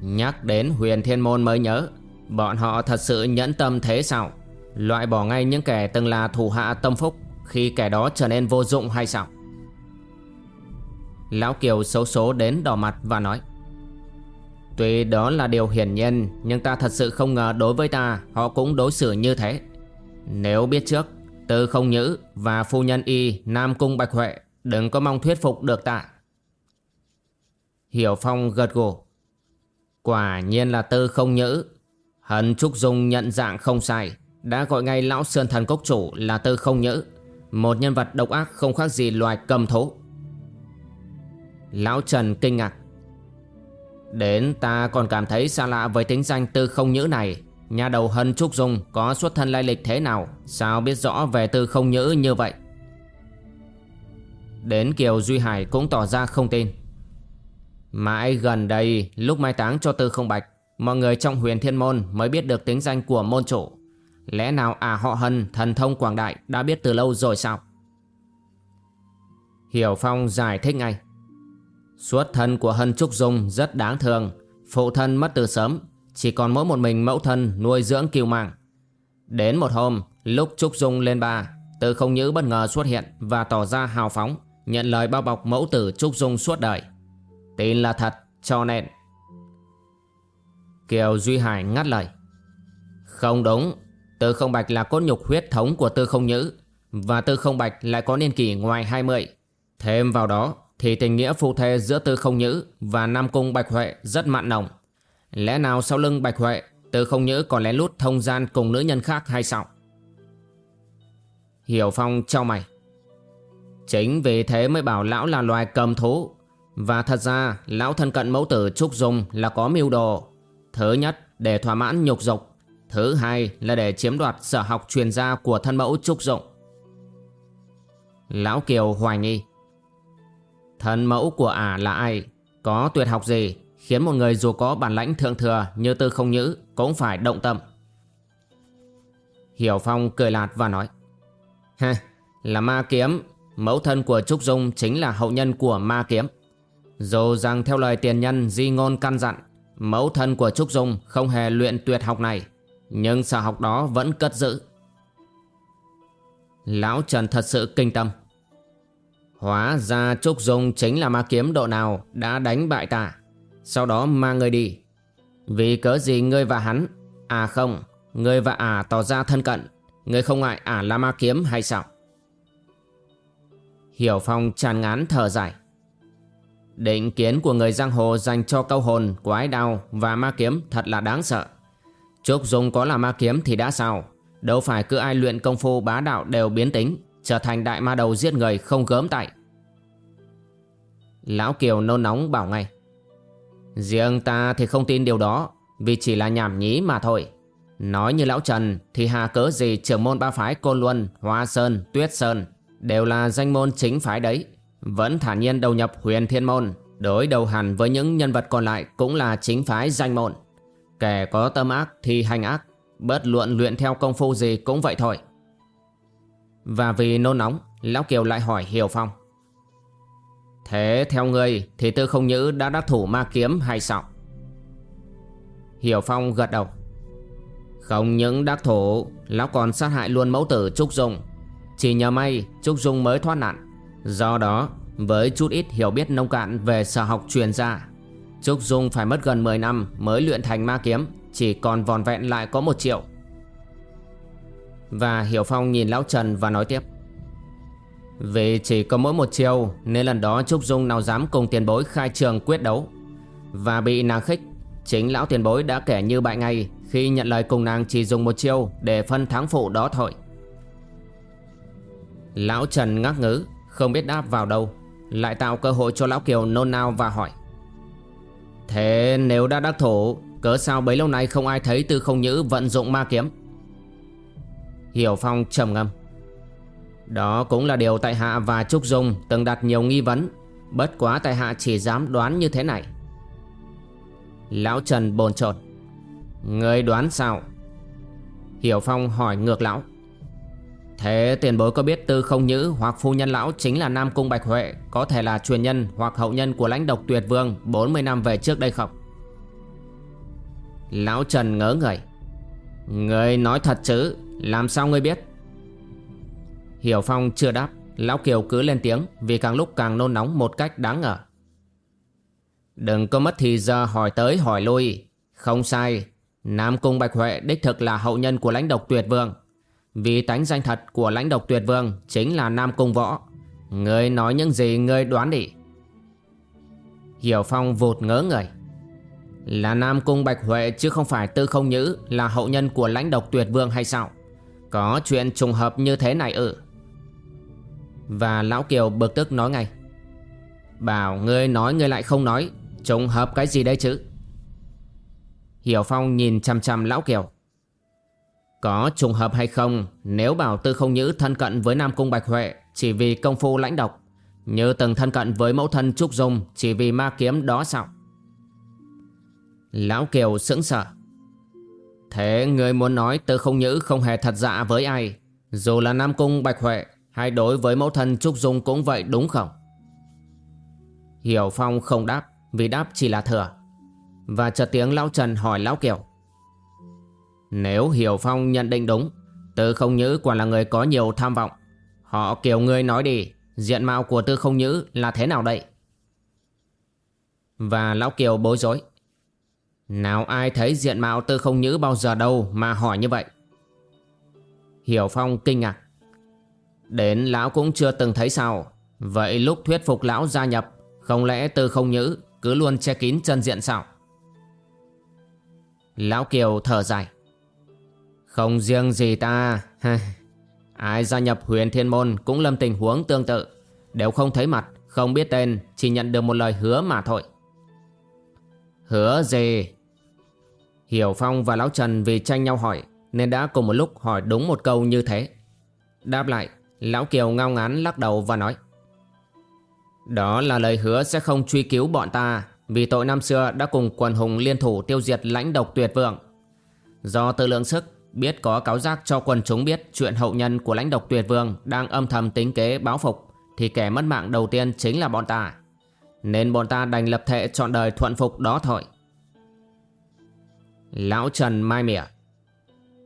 Nhắc đến huyền thiên môn mới nhớ, Bọn họ thật sự nhẫn tâm thế sao? Loại bỏ ngay những kẻ từng là thủ hạ tâm phúc Khi kẻ đó trở nên vô dụng hay sao? Lão Kiều xấu số đến đỏ mặt và nói, Tuy đó là điều hiển nhiên, Nhưng ta thật sự không ngờ đối với ta, Họ cũng đối xử như thế. Nếu biết trước, Tư không nhữ và phu nhân y Nam Cung Bạch Huệ Đừng có mong thuyết phục được ta. Hiểu Phong gật gù, Quả nhiên là tư không nhữ. Hận Trúc Dung nhận dạng không sai. Đã gọi ngay lão Sơn Thần Cốc Chủ là tư không nhữ. Một nhân vật độc ác không khác gì loài cầm thú. Lão Trần kinh ngạc. Đến ta còn cảm thấy xa lạ với tính danh tư không nhữ này. Nhà đầu Hân Trúc Dung có xuất thân lai lịch thế nào? Sao biết rõ về tư không nhữ như vậy? Đến Kiều Duy Hải cũng tỏ ra không tin. Mãi gần đây, lúc mai táng cho tư không bạch, Mọi người trong huyền thiên môn mới biết được tính danh của môn chủ. Lẽ nào à họ Hân, thần thông quảng đại, đã biết từ lâu rồi sao? Hiểu Phong giải thích ngay. Xuất thân của Hân Trúc Dung rất đáng thương. Phụ thân mất từ sớm, chỉ còn mỗi một mình mẫu thân nuôi dưỡng kiều mạng. Đến một hôm, Lúc Trúc Dung lên ba, Từ không nhữ bất ngờ xuất hiện Và tỏ ra hào phóng, Nhận lời bao bọc mẫu tử Trúc Dung suốt đời. Tin là thật, cho nên. Kiều Duy Hải ngắt lời. Không đúng Tư không bạch là cốt nhục huyết thống của tư không nhữ, Và tư không bạch lại có niên kỷ ngoài 20 Thêm vào đó Thì tình nghĩa phu thê giữa tư không nhữ Và Nam Cung Bạch Huệ rất mặn nồng. Lẽ nào sau lưng Bạch Huệ, tư không nhữ còn lén lút thông gian cùng nữ nhân khác hay sao? Hiểu Phong trao mày. Chính vì thế mới bảo lão là loài cầm thú, Và thật ra lão thân cận mẫu tử Trúc Dung là có mưu đồ. Thứ nhất, để thỏa mãn nhục dục. Thứ hai là để chiếm đoạt sở học truyền gia của thân mẫu Trúc Dụng Lão Kiều hoài nghi Thân mẫu của ả là ai Có tuyệt học gì khiến một người dù có bản lãnh thượng thừa như tư không nhữ cũng phải động tâm. Hiểu Phong cười lạt và nói Ha, là ma kiếm, mẫu thân của Trúc Dung chính là hậu nhân của ma kiếm. Dù rằng theo lời tiền nhân di ngôn căn dặn, mẫu thân của Trúc Dung không hề luyện tuyệt học này, nhưng sở học đó vẫn cất giữ. Lão Trần thật sự kinh tâm. Hóa ra Trúc Dung chính là ma kiếm độ nào đã đánh bại ta. Sau đó mang người đi Vì cớ gì ngươi và hắn À không Ngươi và ả à tỏ ra thân cận Ngươi không ngại ả à là ma kiếm hay sao Hiểu Phong tràn ngán thở dài Định kiến của người giang hồ dành cho câu hồn, quái đao và ma kiếm thật là đáng sợ. Trúc Dung có là ma kiếm thì đã sao? Đâu phải cứ ai luyện công phu bá đạo đều biến tính, trở thành đại ma đầu giết người không gớm tại. Lão Kiều nôn nóng bảo ngay. Riêng ta thì không tin điều đó, vì chỉ là nhảm nhí mà thôi. Nói như Lão Trần thì hà cớ gì trưởng môn ba phái Côn Luân, Hoa Sơn, Tuyết Sơn đều là danh môn chính phái đấy. Vẫn thản nhiên đầu nhập huyền thiên môn, đối đầu hẳn với những nhân vật còn lại cũng là chính phái danh môn. Kẻ có tâm ác thì hành ác, bất luận luyện theo công phu gì cũng vậy thôi. Và vì nôn nóng, Lão Kiều lại hỏi Hiểu Phong. Thế theo ngươi thì tư không nhữ đã đắc thủ ma kiếm hay sao? Hiểu Phong gật đầu. Không những đắc thủ, lão còn sát hại luôn mẫu tử Trúc Dung. Chỉ nhờ may Trúc Dung mới thoát nạn. Do đó, với chút ít hiểu biết nông cạn về sở học truyền ra, Trúc Dung phải mất gần 10 năm mới luyện thành ma kiếm, chỉ còn vòn vẹn lại có một triệu. Và Hiểu Phong nhìn Lão Trần và nói tiếp. Vì chỉ có mỗi một chiêu nên lần đó Trúc Dung nào dám cùng tiền bối khai trường quyết đấu. Và bị nàng khích, chính lão tiền bối đã kể như bại ngay khi nhận lời cùng nàng chỉ dùng một chiêu để phân thắng phụ đó thôi. Lão Trần ngắc ngứ, không biết đáp vào đâu, lại tạo cơ hội cho Lão Kiều nôn nao và hỏi. Thế nếu đã đắc thủ, cớ sao bấy lâu nay không ai thấy tư không nhữ vận dụng ma kiếm? Hiểu Phong trầm ngâm. Đó cũng là điều tại hạ và Trúc Dung từng đặt nhiều nghi vấn Bất quá tại hạ chỉ dám đoán như thế này Lão Trần bồn chồn Người đoán sao Hiểu Phong hỏi ngược lão Thế tiền bối có biết tư không nhữ hoặc phu nhân lão chính là Nam Cung Bạch Huệ, Có thể là truyền nhân hoặc hậu nhân của lãnh độc tuyệt vương 40 năm về trước đây không? Lão Trần ngớ người. Người nói thật chứ, Làm sao ngươi biết? Hiểu Phong chưa đáp. Lão Kiều cứ lên tiếng, Vì càng lúc càng nôn nóng một cách đáng ngờ. Đừng có mất thì giờ hỏi tới hỏi lui. Không sai, Nam Cung Bạch Huệ đích thực là hậu nhân của lãnh độc tuyệt vương. Vì tánh danh thật của lãnh độc tuyệt vương Chính là Nam Cung Võ. Ngươi nói những gì ngươi đoán đi. Hiểu Phong vụt ngớ người. Là Nam Cung Bạch Huệ chứ không phải Tư Không Nhữ Là hậu nhân của lãnh độc tuyệt vương hay sao? Có chuyện trùng hợp như thế này ư? Và Lão Kiều bực tức nói ngay. Bảo ngươi nói ngươi lại không nói, Trùng hợp cái gì đây chứ? Hiểu Phong nhìn chăm chăm Lão Kiều. Có trùng hợp hay không, Nếu bảo tư không nhữ thân cận với Nam Cung Bạch Huệ Chỉ vì công phu lãnh độc Như từng thân cận với mẫu thân Trúc Dung Chỉ vì ma kiếm đó sao Lão Kiều sững sờ Thế người muốn nói tư không nhữ không hề thật dạ với ai, Dù là Nam Cung Bạch Huệ hay đối với mẫu thân Trúc Dung cũng vậy đúng không? Hiểu Phong không đáp, vì đáp chỉ là thừa. Và chợt tiếng Lão Trần hỏi Lão Kiều. Nếu Hiểu Phong nhận định đúng, Tư Không Nhữ quả là người có nhiều tham vọng. Họ Kiều ngươi nói đi, diện mạo của Tư Không Nhữ là thế nào đây? Và Lão Kiều bối rối. Nào ai thấy diện mạo Tư Không Nhữ bao giờ đâu mà hỏi như vậy? Hiểu Phong kinh ngạc. Đến lão cũng chưa từng thấy sao Vậy lúc thuyết phục lão gia nhập Không lẽ tư không nhữ Cứ luôn che kín chân diện sao Lão Kiều thở dài không riêng gì ta. Ai gia nhập huyền thiên môn Cũng lâm tình huống tương tự. Đều không thấy mặt, Không biết tên, Chỉ nhận được một lời hứa mà thôi. Hứa gì? Hiểu Phong và Lão Trần vì tranh nhau hỏi, Nên đã cùng một lúc hỏi đúng một câu như thế. Đáp lại, Lão Kiều ngao ngán lắc đầu và nói, Đó là lời hứa sẽ không truy cứu bọn ta, Vì tội năm xưa đã cùng quần hùng liên thủ tiêu diệt lãnh độc tuyệt vượng. Do tự lượng sức Biết có cáo giác cho quần chúng biết Chuyện hậu nhân của lãnh độc tuyệt vương Đang âm thầm tính kế báo phục, Thì kẻ mất mạng đầu tiên chính là bọn ta. Nên bọn ta đành lập thệ chọn đời thuận phục đó thôi. Lão Trần mai mỉa.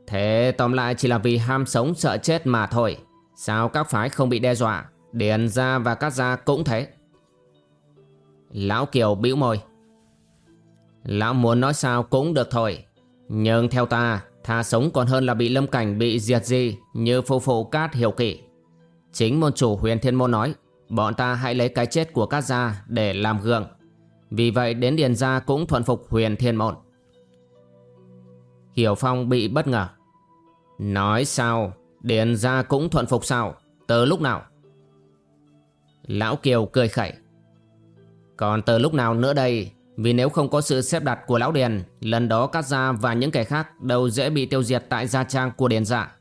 Thế tóm lại chỉ là vì ham sống sợ chết mà thôi. Sao các phái không bị đe dọa? Điền gia và các gia cũng thế. Lão Kiều bĩu môi. Lão muốn nói sao cũng được thôi, Nhưng theo ta thà sống còn hơn là bị lâm cảnh, bị diệt di Như phu phụ cát hiểu kỵ. Chính môn chủ huyền thiên môn nói, Bọn ta hãy lấy cái chết của các gia để làm gương Vì vậy, đến Điền gia cũng thuận phục huyền thiên môn. Hiểu Phong bị bất ngờ. Nói sao? Điền gia cũng thuận phục sao? Từ lúc nào? Lão Kiều cười khẩy. Còn từ lúc nào nữa đây? Vì nếu không có sự xếp đặt của Lão Điền, Lần đó Cát gia và những kẻ khác Đâu dễ bị tiêu diệt tại gia trang của Điền Dạ.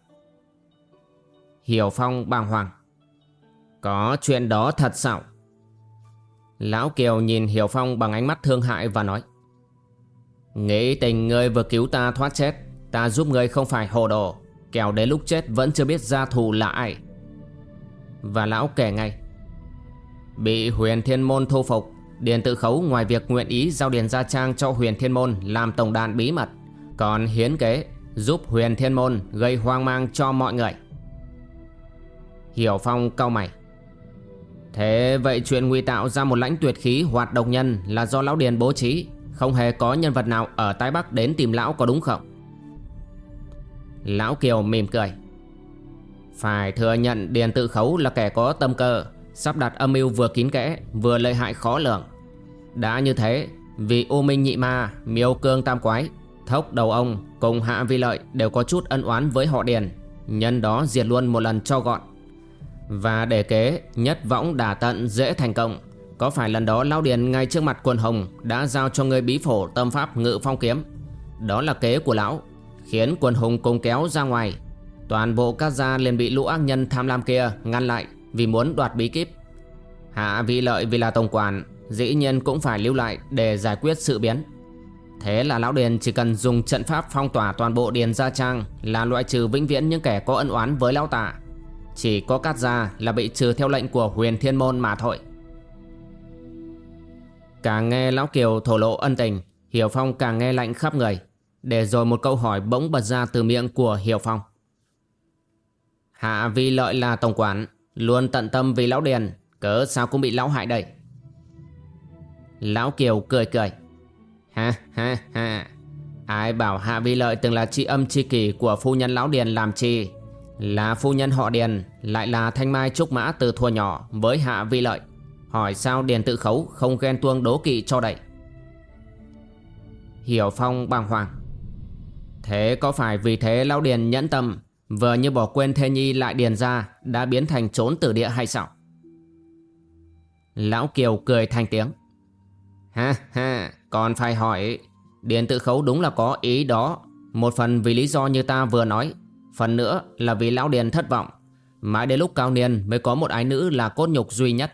Hiểu Phong bàng hoàng. Có chuyện đó thật sao? Lão Kiều nhìn Hiểu Phong bằng ánh mắt thương hại và nói, Nghĩ tình ngươi vừa cứu ta thoát chết, Ta giúp ngươi không phải hồ đồ, Kẻo đến lúc chết vẫn chưa biết gia thù là ai. Và lão kể ngay, Bị huyền thiên môn thu phục Điền tự khấu ngoài việc nguyện ý giao điền gia trang cho huyền thiên môn làm tổng đàn bí mật, Còn hiến kế giúp huyền thiên môn gây hoang mang cho mọi người. Hiểu Phong cau mày. Thế vậy chuyện nguy tạo ra một lãnh tuyệt khí hoạt độc nhân là do lão điền bố trí, Không hề có nhân vật nào ở Tái Bắc đến tìm lão có đúng không? Lão Kiều mỉm cười. Phải thừa nhận Điền tự khấu là kẻ có tâm cơ Sắp đặt âm mưu vừa kín kẽ, Vừa lợi hại khó lường. Đã như thế Vì U Minh Nhị Ma, Miêu Cương Tam Quái, Thốc Đầu Ông Cùng Hạ Vi Lợi Đều có chút ân oán với họ Điền, Nhân đó diệt luôn một lần cho gọn. Và để kế Nhất võng đả tận dễ thành công, Có phải lần đó Lão Điền ngay trước mặt quần hồng Đã giao cho người bí phổ tâm pháp ngự phong kiếm? Đó là kế của Lão, Khiến quần hùng cùng kéo ra ngoài. Toàn bộ các gia liền bị lũ ác nhân tham lam kia ngăn lại. Vì muốn đoạt bí kíp. Hạ vị lợi vì là tổng quản, Dĩ nhiên cũng phải lưu lại để giải quyết sự biến. Thế là Lão Điền chỉ cần dùng trận pháp phong tỏa toàn bộ Điền Gia Trang Là loại trừ vĩnh viễn những kẻ có ân oán với Lão Tạ Chỉ có cát gia là bị trừ theo lệnh của huyền thiên môn mà thôi. Càng nghe Lão Kiều thổ lộ ân tình, Hiểu Phong càng nghe lạnh khắp người, để rồi một câu hỏi bỗng bật ra từ miệng của Hiểu Phong. Hạ vi lợi là tổng quản Luôn tận tâm vì lão Điền, Cớ sao cũng bị lão hại đây? Lão Kiều cười cười. Ha ha ha. Ai bảo Hạ vi lợi từng là chị âm chi kỷ Của phu nhân lão Điền làm chi? Là phu nhân họ Điền, Lại là thanh mai trúc mã từ thua nhỏ Với Hạ vi lợi. Hỏi sao Điền tự khấu không ghen tuông đố kỵ cho đậy? Hiểu Phong bàng hoàng. Thế có phải vì thế Lão Điền nhẫn tâm Vừa như bỏ quên Thê Nhi lại điền ra, Đã biến thành trốn tử địa hay sao? Lão Kiều cười thành tiếng. Ha ha, Còn phải hỏi, Điền tự khấu đúng là có ý đó. Một phần vì lý do như ta vừa nói, Phần nữa là vì Lão Điền thất vọng. Mãi đến lúc cao niên mới có một ái nữ là cốt nhục duy nhất.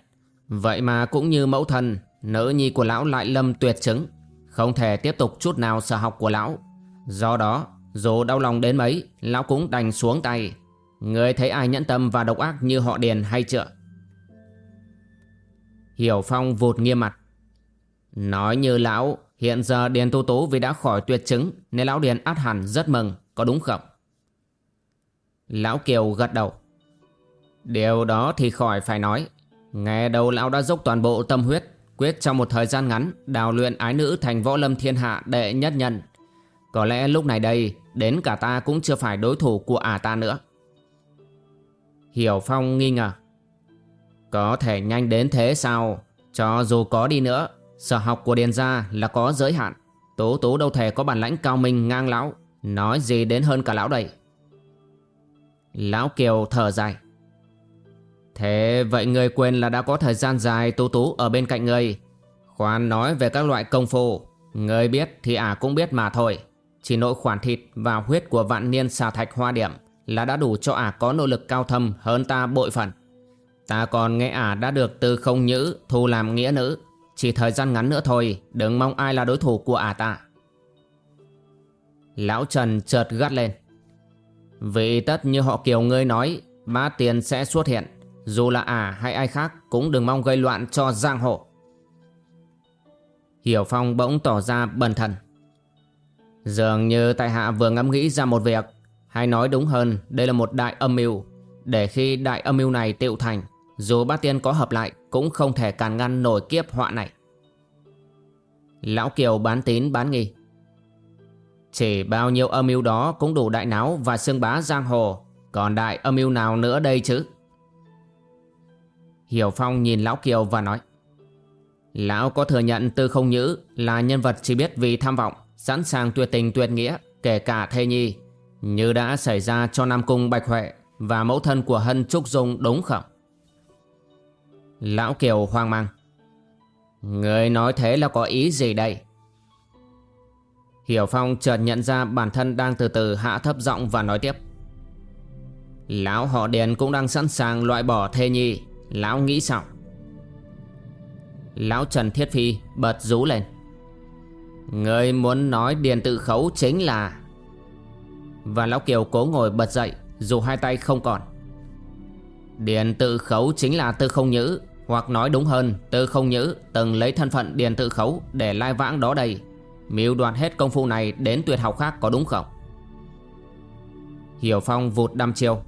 Vậy mà cũng như mẫu thân, Nữ nhi của lão lại lâm tuyệt chứng, Không thể tiếp tục chút nào sở học của lão. Do đó dù đau lòng đến mấy, Lão cũng đành xuống tay. Người thấy ai nhẫn tâm và độc ác như họ Điền hay chưa? Hiểu Phong vụt nghiêm mặt. Nói như lão, Hiện giờ Điền Tu Tú vì đã khỏi tuyệt chứng Nên lão Điền át hẳn rất mừng, Có đúng không? Lão Kiều gật đầu. Điều đó thì khỏi phải nói. Nghe đầu lão đã dốc toàn bộ tâm huyết, Quyết trong một thời gian ngắn Đào luyện ái nữ thành võ lâm thiên hạ đệ nhất nhân có lẽ lúc này đây, Đến cả ta cũng chưa phải đối thủ của ả ta nữa. Hiểu Phong nghi ngờ. Có thể nhanh đến thế sao? Cho dù có đi nữa, Sở học của Điền Gia là có giới hạn. Tố tố đâu thể có bản lãnh cao minh ngang lão. Nói gì đến hơn cả lão đây? Lão Kiều thở dài. Thế vậy người quên là đã có thời gian dài tú tú ở bên cạnh người. Khoan nói về các loại công phu. Người biết thì ả cũng biết mà thôi chỉ nội khoản thịt và huyết của vạn niên xà thạch hoa điểm là đã đủ cho ả có nội lực cao thâm hơn ta bội phần. Ta còn nghe ả đã được từ không nhữ thu làm nghĩa nữ. Chỉ thời gian ngắn nữa thôi, đừng mong ai là đối thủ của ả ta. Lão Trần chợt gắt lên. Vì tất như họ kiều ngươi nói, ba tiền sẽ xuất hiện. Dù là ả hay ai khác cũng đừng mong gây loạn cho giang hồ. Hiểu Phong bỗng tỏ ra bần thần. Dường như tại hạ vừa ngẫm nghĩ ra một việc. Hay nói đúng hơn đây là một đại âm mưu. Để khi đại âm mưu này tiệu thành Dù bát tiên có hợp lại Cũng không thể cản ngăn nổi kiếp họa này. Lão Kiều bán tín bán nghi. Chỉ bao nhiêu âm mưu đó Cũng đủ đại náo và xương bá giang hồ. Còn đại âm mưu nào nữa đây chứ? Hiểu Phong nhìn Lão Kiều và nói. Lão có thừa nhận Tư Không Nhữ là nhân vật chỉ biết vì tham vọng, sẵn sàng tuyệt tình tuyệt nghĩa, kể cả thê nhi, như đã xảy ra cho Nam Cung Bạch Huệ và mẫu thân của Hân Trúc Dung đúng không? Lão Kiều hoang mang. Người nói thế là có ý gì đây? Hiểu Phong chợt nhận ra bản thân đang từ từ hạ thấp giọng và nói tiếp. Lão họ Điền cũng đang sẵn sàng loại bỏ thê nhi, lão nghĩ sao? Lão Trần Thiết Phi bật rú lên Người muốn nói điền tự khấu chính là Và Lão Kiều cố ngồi bật dậy, Dù hai tay không còn. Điền tự khấu chính là tư không nhữ, Hoặc nói đúng hơn, Tư không nhữ, từng lấy thân phận điền tự khấu Để lai vãng đó đây. Mưu đoạt hết công phu này đến tuyệt học khác có đúng không? Hiểu Phong vụt đăm chiêu.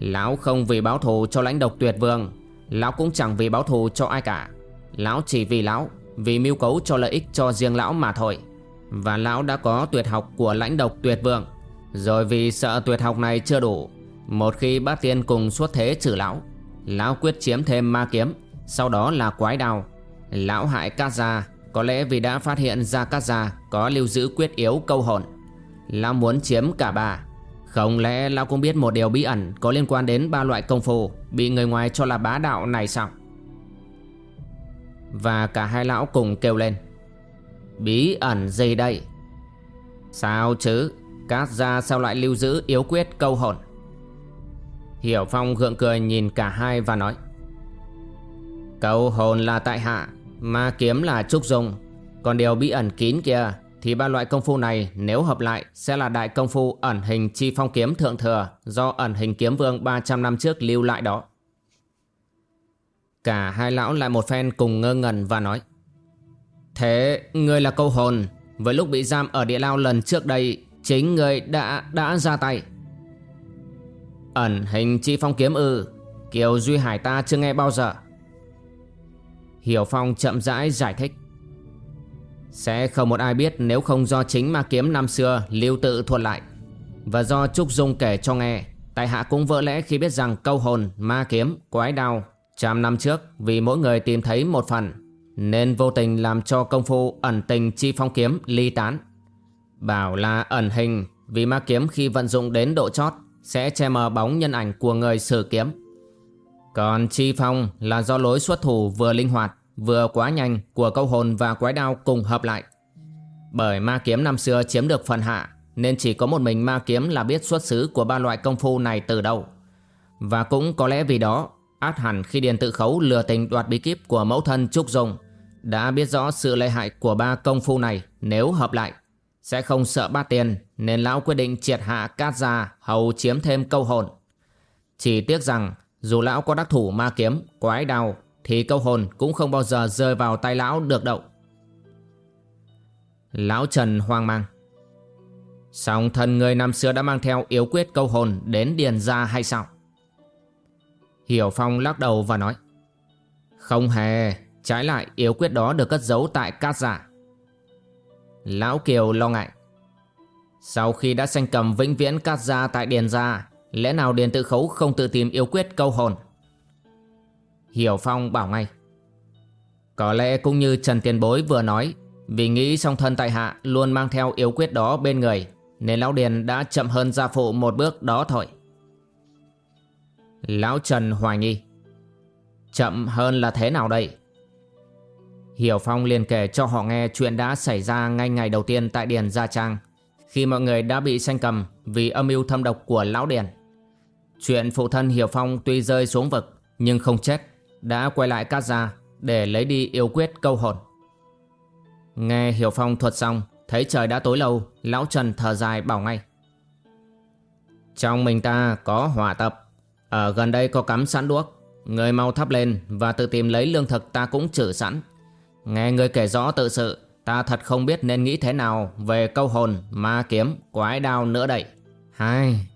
Lão không vì báo thù cho lãnh độc tuyệt vương, Lão cũng chẳng vì báo thù cho ai cả. Lão chỉ vì lão vì mưu cấu cho lợi ích cho riêng lão mà thôi. Và lão đã có tuyệt học của lãnh độc tuyệt vượng. Rồi vì sợ tuyệt học này chưa đủ, Một khi bát tiên cùng xuất thế trừ lão Lão quyết chiếm thêm ma kiếm, Sau đó là quái đao. Lão hại Cát Gia, Có lẽ vì đã phát hiện ra Cát Gia Có lưu giữ quyết yếu câu hồn. Lão muốn chiếm cả ba. Không lẽ lão cũng biết một điều bí ẩn Có liên quan đến ba loại công phu Bị người ngoài cho là bá đạo này sao? Và cả hai lão cùng kêu lên. Bí ẩn gì đây? Sao chứ? Cát gia sao lại lưu giữ yếu quyết câu hồn? Hiểu Phong gượng cười nhìn cả hai và nói. Câu hồn là tại hạ, Ma kiếm là trúc dung. Còn điều bí ẩn kín kia Thì ba loại công phu này nếu hợp lại Sẽ là đại công phu ẩn hình chi phong kiếm thượng thừa Do ẩn hình kiếm vương 300 năm trước lưu lại đó. Cả hai lão lại một phen cùng ngơ ngẩn và nói Thế ngươi là câu hồn Với lúc bị giam ở địa lao lần trước đây Chính ngươi đã đã ra tay. Ẩn hình chi phong kiếm ư Kiều Duy Hải ta chưa nghe bao giờ. Hiểu Phong chậm rãi giải thích Sẽ không một ai biết nếu không do chính ma kiếm năm xưa lưu tự thuật lại Và do Trúc Dung kể cho nghe Tại hạ cũng vỡ lẽ khi biết rằng câu hồn, ma kiếm, quái đao Trăm năm trước, vì mỗi người tìm thấy một phần, Nên vô tình làm cho công phu ẩn tình chi phong kiếm ly tán. Bảo là ẩn hình vì ma kiếm khi vận dụng đến độ chót Sẽ che mờ bóng nhân ảnh của người sử kiếm. Còn chi phong là do lối xuất thủ vừa linh hoạt, Vừa quá nhanh của câu hồn và quái đao cùng hợp lại. Bởi ma kiếm năm xưa chiếm được phần hạ, Nên chỉ có một mình ma kiếm là biết xuất xứ của ba loại công phu này từ đâu. Và cũng có lẽ vì đó Át hẳn khi Điền tự khấu lừa tình đoạt bí kíp của mẫu thân Trúc Dung. Đã biết rõ sự lợi hại của ba công phu này nếu hợp lại Sẽ không sợ ba tiền nên lão quyết định triệt hạ cát gia hầu chiếm thêm câu hồn. Chỉ tiếc rằng dù lão có đắc thủ ma kiếm, quái đào Thì câu hồn cũng không bao giờ rơi vào tay lão được đậu. Lão Trần hoang mang. Song thần người năm xưa đã mang theo yếu quyết câu hồn đến điền gia hay sao? Hiểu Phong lắc đầu và nói, Không hề, Trái lại yếu quyết đó được cất giấu tại cát giả. Lão Kiều lo ngại, Sau khi đã sanh cầm vĩnh viễn cát gia tại Điền gia, Lẽ nào Điền tự khấu không tự tìm yếu quyết câu hồn? Hiểu Phong bảo ngay, Có lẽ cũng như Trần Tiền Bối vừa nói, Vì nghĩ song thân tại hạ luôn mang theo yếu quyết đó bên người, Nên Lão Điền đã chậm hơn gia phụ một bước đó thôi. Lão Trần hoài nghi. Chậm hơn là thế nào đây? Hiểu Phong liền kể cho họ nghe chuyện đã xảy ra ngay ngày đầu tiên tại Điền Gia Trang, Khi mọi người đã bị sanh cầm vì âm mưu thâm độc của Lão Điền. Chuyện phụ thân Hiểu Phong tuy rơi xuống vực, nhưng không chết, Đã quay lại cát gia để lấy đi yêu quyết câu hồn. Nghe Hiểu Phong thuật xong, Thấy trời đã tối lâu, Lão Trần thở dài bảo ngay. Trong mình ta có hỏa tập ở gần đây có cắm sẵn đuốc Người mau thắp lên và tự tìm lấy lương thực ta cũng trữ sẵn. Nghe người kể rõ tự sự Ta thật không biết nên nghĩ thế nào Về câu hồn, ma kiếm, quái đao nữa đây. Hai.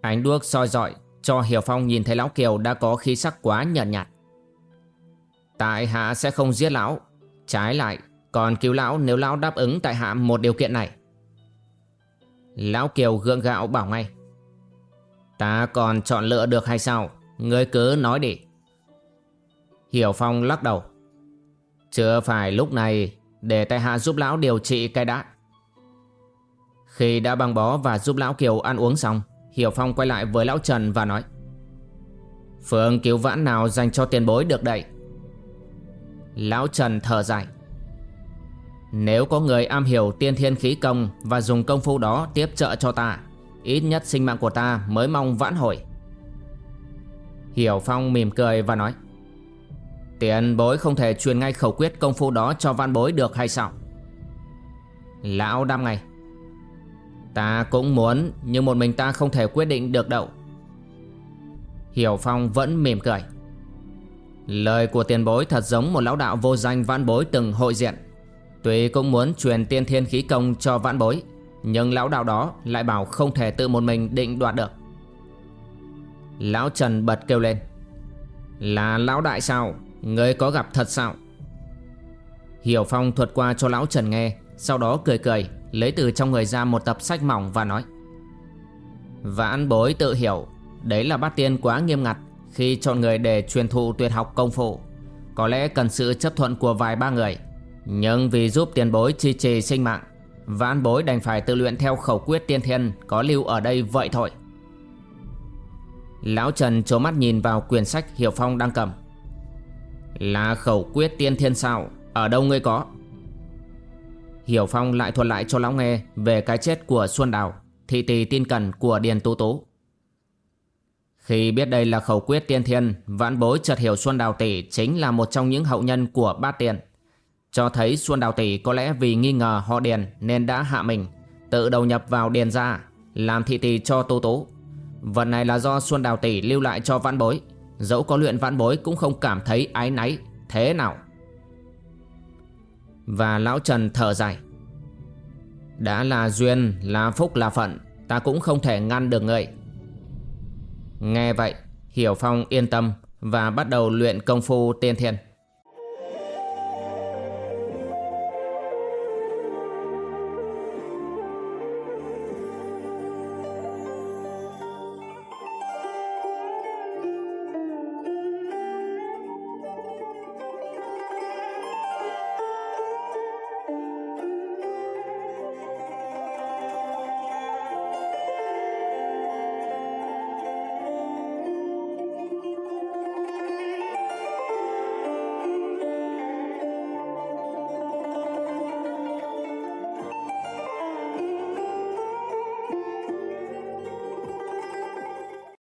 Ánh đuốc soi dọi Cho Hiểu Phong nhìn thấy Lão Kiều đã có khí sắc quá nhợt nhạt. Tại hạ sẽ không giết Lão. Trái lại Còn cứu Lão nếu Lão đáp ứng tại hạ một điều kiện này. Lão Kiều gượng gạo bảo ngay. Ta còn chọn lựa được hay sao? Ngươi cứ nói đi. Hiểu Phong lắc đầu. Chưa phải lúc này Để tại hạ giúp lão điều trị cái đã. Khi đã băng bó và giúp lão Kiều ăn uống xong, Hiểu Phong quay lại với lão Trần và nói, Phương cứu vãn nào dành cho tiền bối được đây? Lão Trần thở dài, Nếu có người am hiểu tiên thiên khí công Và dùng công phu đó tiếp trợ cho ta Ít nhất sinh mạng của ta mới mong vãn hồi. Hiểu Phong mỉm cười và nói, Tiền bối không thể truyền ngay khẩu quyết công phu đó cho văn bối được hay sao? Lão đam ngay, Ta cũng muốn, Nhưng một mình ta không thể quyết định được đâu. Hiểu Phong vẫn mỉm cười. Lời của tiền bối thật giống một lão đạo vô danh vãn bối từng hội diện. Tuy cũng muốn truyền tiên thiên khí công cho vãn bối nhưng lão đạo đó lại bảo không thể tự một mình định đoạt được. Lão Trần bật kêu lên. Là lão đại sao? Người có gặp thật sao? Hiểu Phong thuật qua cho lão Trần nghe, Sau đó cười cười, Lấy từ trong người ra một tập sách mỏng và nói. Vãn bối tự hiểu, Đấy là bát tiên quá nghiêm ngặt, Khi chọn người để truyền thụ tuyệt học công phu. Có lẽ cần sự chấp thuận của vài ba người, Nhưng vì giúp tiền bối chi trì sinh mạng Vãn bối đành phải tự luyện theo khẩu quyết tiên thiên, Có lưu ở đây vậy thôi. Lão Trần trố mắt nhìn vào quyển sách Hiểu Phong đang cầm. Là khẩu quyết tiên thiên sao? Ở đâu ngươi có? Hiểu Phong lại thuật lại cho lão nghe Về cái chết của Xuân Đào, Thị tỳ tin cần của Điền Tú Tú. Khi biết đây là khẩu quyết tiên thiên, Vãn bối chợt hiểu Xuân Đào Tỷ Chính là một trong những hậu nhân của bát tiền cho thấy Xuân Đào Tỷ có lẽ vì nghi ngờ họ Điền Nên đã hạ mình, Tự đầu nhập vào Điền ra Làm thị tỳ cho Tô Tố. Vật này là do Xuân Đào Tỷ lưu lại cho vãn bối. Dẫu có luyện vãn bối cũng không cảm thấy ái náy. Thế nào? Và lão Trần thở dài. Đã là duyên, Là phúc, là phận, Ta cũng không thể ngăn được người Nghe vậy, Hiểu Phong yên tâm Và bắt đầu luyện công phu tiên thiên.